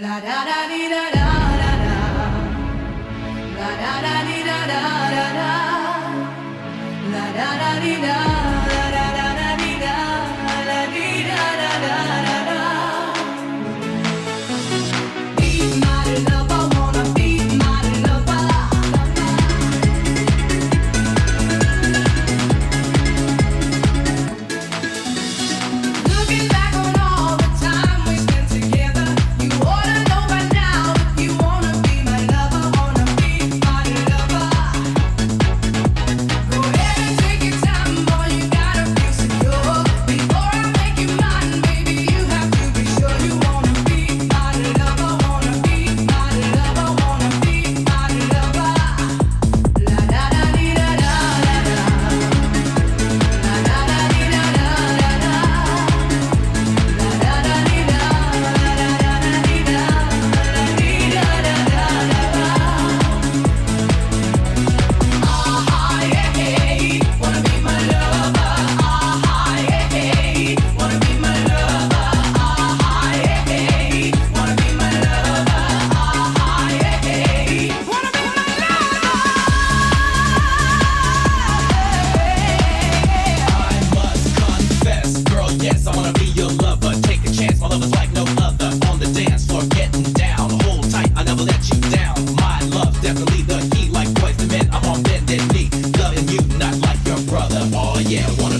La da da dee da da da da. La da da dee da da da da. La da da dee da. Oh yeah. One